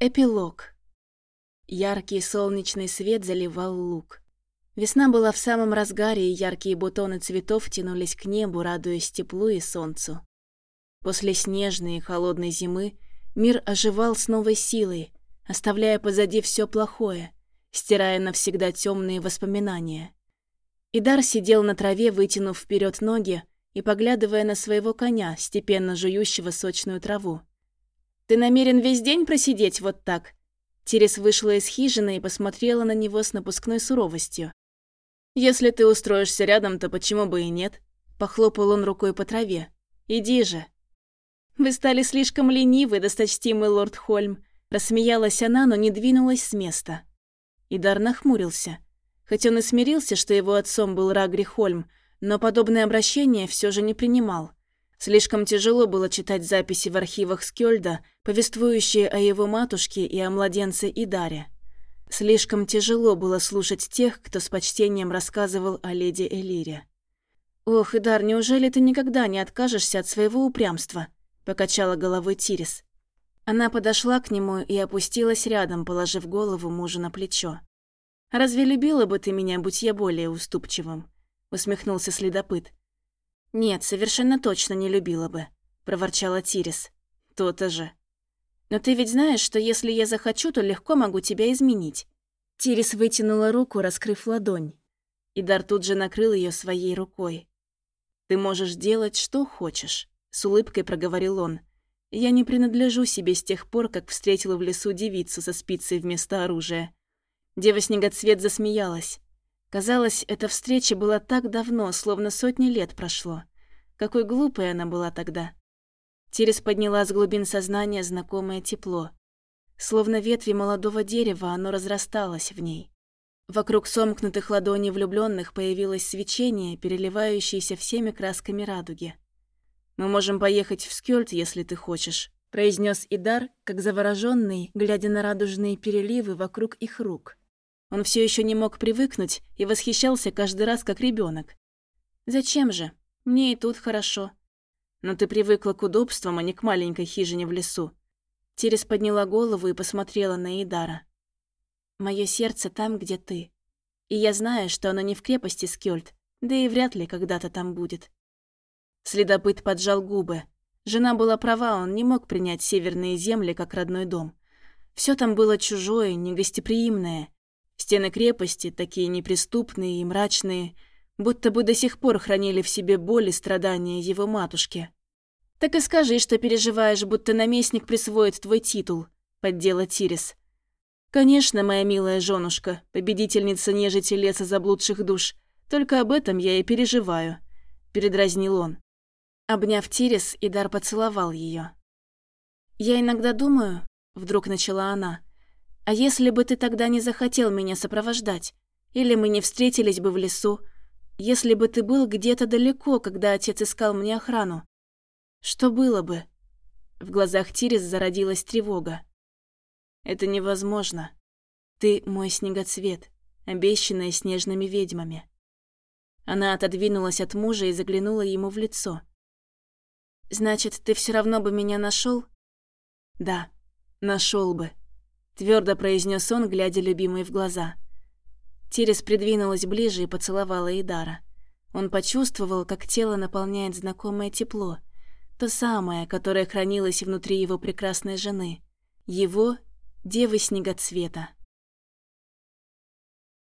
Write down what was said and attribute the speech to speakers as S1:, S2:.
S1: Эпилог. Яркий солнечный свет заливал луг. Весна была в самом разгаре, и яркие бутоны цветов тянулись к небу, радуясь теплу и солнцу. После снежной и холодной зимы мир оживал с новой силой, оставляя позади все плохое, стирая навсегда темные воспоминания. Идар сидел на траве, вытянув вперед ноги и поглядывая на своего коня, степенно жующего сочную траву. «Ты намерен весь день просидеть вот так?» Терес вышла из хижины и посмотрела на него с напускной суровостью. «Если ты устроишься рядом, то почему бы и нет?» Похлопал он рукой по траве. «Иди же». «Вы стали слишком ленивы, досточтимый лорд Хольм», Рассмеялась она, но не двинулась с места. Идар нахмурился. Хоть он и смирился, что его отцом был Рагри Хольм, но подобное обращение все же не принимал. Слишком тяжело было читать записи в архивах Скёльда, повествующие о его матушке и о младенце Идаре. Слишком тяжело было слушать тех, кто с почтением рассказывал о леди Элире. «Ох, Идар, неужели ты никогда не откажешься от своего упрямства?» – покачала головой Тирис. Она подошла к нему и опустилась рядом, положив голову мужу на плечо. «Разве любила бы ты меня, будь я более уступчивым?» – усмехнулся следопыт. «Нет, совершенно точно не любила бы», — проворчала Тирис. «То-то же». «Но ты ведь знаешь, что если я захочу, то легко могу тебя изменить». Тирис вытянула руку, раскрыв ладонь. Идар тут же накрыл ее своей рукой. «Ты можешь делать, что хочешь», — с улыбкой проговорил он. «Я не принадлежу себе с тех пор, как встретила в лесу девицу со спицей вместо оружия». Дева-снегоцвет засмеялась. Казалось, эта встреча была так давно, словно сотни лет прошло. Какой глупой она была тогда. Терес подняла с глубин сознания знакомое тепло. Словно ветви молодого дерева, оно разрасталось в ней. Вокруг сомкнутых ладоней влюбленных появилось свечение, переливающееся всеми красками радуги. «Мы можем поехать в Скёльт, если ты хочешь», — произнес Идар, как завороженный, глядя на радужные переливы вокруг их рук. Он все еще не мог привыкнуть и восхищался каждый раз как ребенок. «Зачем же? Мне и тут хорошо». «Но ты привыкла к удобствам, а не к маленькой хижине в лесу». Терес подняла голову и посмотрела на Идара. «Мое сердце там, где ты. И я знаю, что оно не в крепости Скёльд, да и вряд ли когда-то там будет». Следопыт поджал губы. Жена была права, он не мог принять северные земли как родной дом. Все там было чужое, негостеприимное. Стены крепости, такие неприступные и мрачные, будто бы до сих пор хранили в себе боль и страдания его матушки. «Так и скажи, что переживаешь, будто наместник присвоит твой титул», — поддела Тирис. «Конечно, моя милая женушка, победительница нежити леса заблудших душ. Только об этом я и переживаю», — передразнил он. Обняв Тирис, Идар поцеловал ее. «Я иногда думаю», — вдруг начала она, — а если бы ты тогда не захотел меня сопровождать? Или мы не встретились бы в лесу? Если бы ты был где-то далеко, когда отец искал мне охрану? Что было бы?» В глазах Тирис зародилась тревога. «Это невозможно. Ты мой снегоцвет, обещанная снежными ведьмами». Она отодвинулась от мужа и заглянула ему в лицо. «Значит, ты все равно бы меня нашел? «Да, нашел бы», Твердо произнес он, глядя любимой в глаза. Терес придвинулась ближе и поцеловала Идара. Он почувствовал, как тело наполняет знакомое тепло, то самое, которое хранилось внутри его прекрасной жены, его девы снегоцвета.